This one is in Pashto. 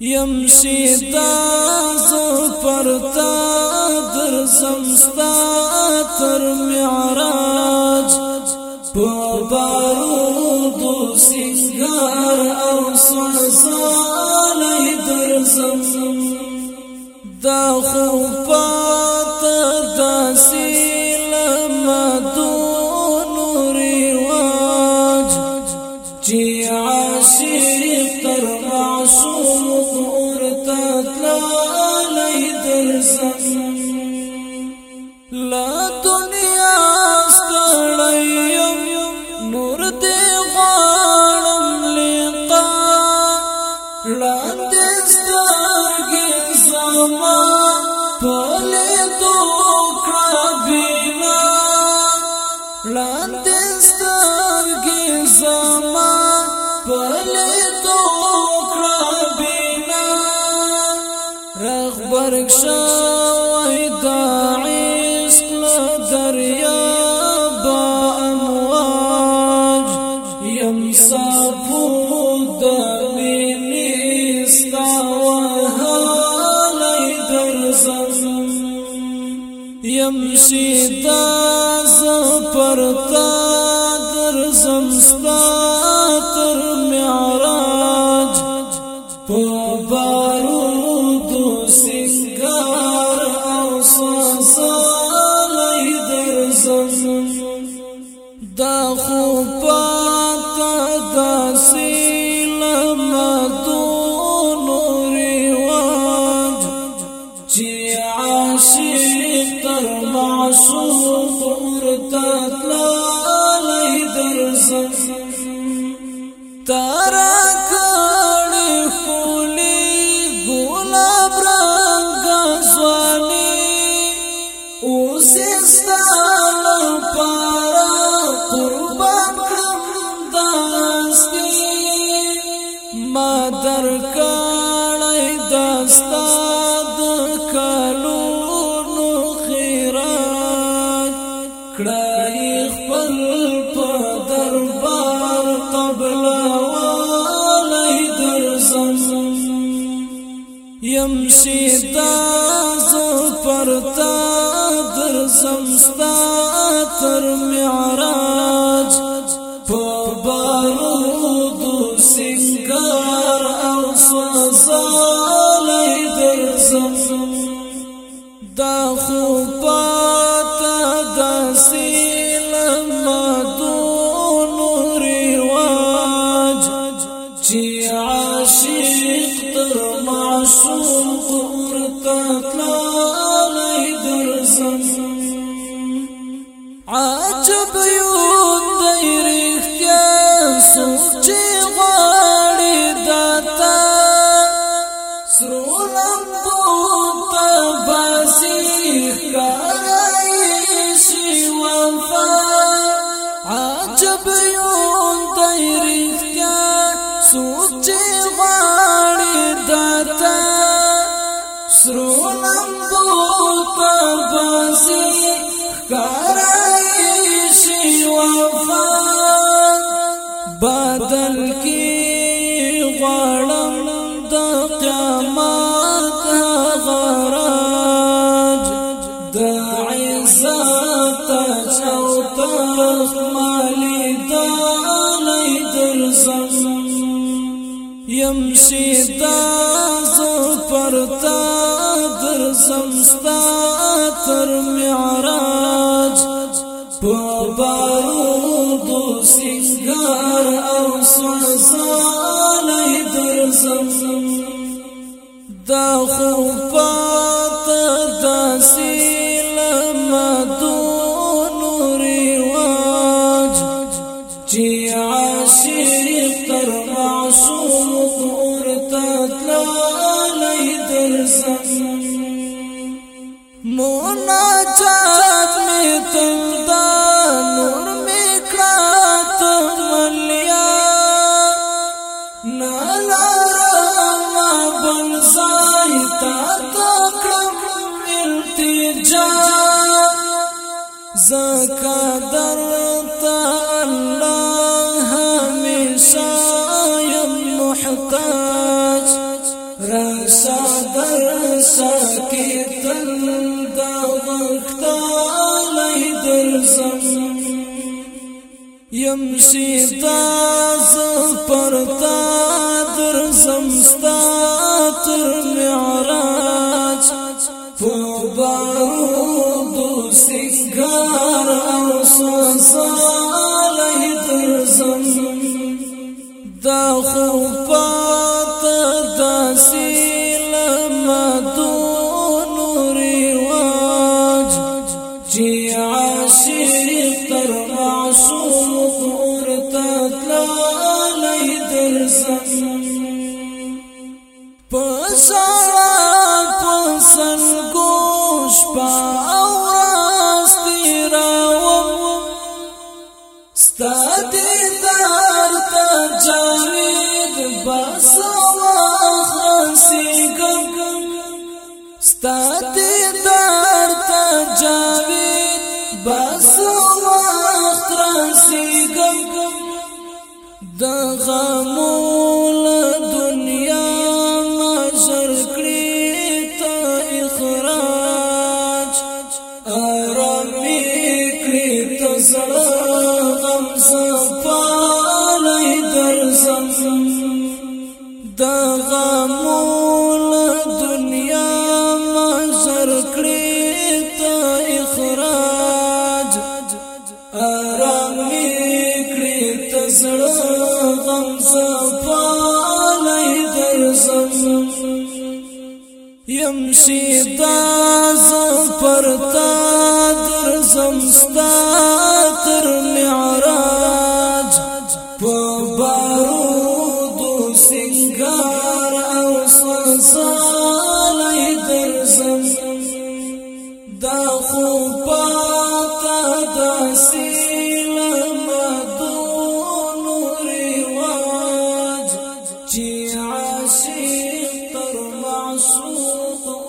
یم سیدا زو پرتا در سمستا تر معراج په بارو دو سنگار او سوساله در سم دا خو پات داسي لا دنیا ستړیم نور دې غواړم لقا لاندې سترګې زما پلې دوکړه بینا لاندې سترګې زما پلې دوکړه بینا رغبرښت یم سیدا ز پرتا در زمستا تر معراج په بارو دو سنگار او ساسا لای در زم دا خو پا تارا کړي خولي ګلاب رنگ سوالي اوس ستاله پارا قربان کړم داستي ما درکړې داستا د کلو نو خیرات کړه سیدا زو پرتا در سمستا تر معراج په بارود سنگار او سوزالې در سم دا خو په سرو لمبو پبسی کارایشی وفا بدل کی غړم د قیامت غراج د عزت چوتخ مالی دانه درزم يمشي تاسو پرتا ګرځم تر معراج په دو سنگار او سوساله درځم دا خو پات ما دو نور واج چې عاشق تر معصوم ورته تلای درځم مونږ یم سیتا زفرتا در زمستا تر معراج فبارود سنگار او سوزالی در زم دا خوبات دا سیل مدون رواج جی عاشق تر معصوم زم پسرا پسن گوش پا او راستی راوم ستا دی دار تا جاوید بسرا خرسی گم ستا دی دار تا جاوید بسرا خرسی گم د غمول دنیا مزر کړی ته اخراج آرامي کړی ته زړه غم صفا يم شي تاز پر تا درزم ستا Oh,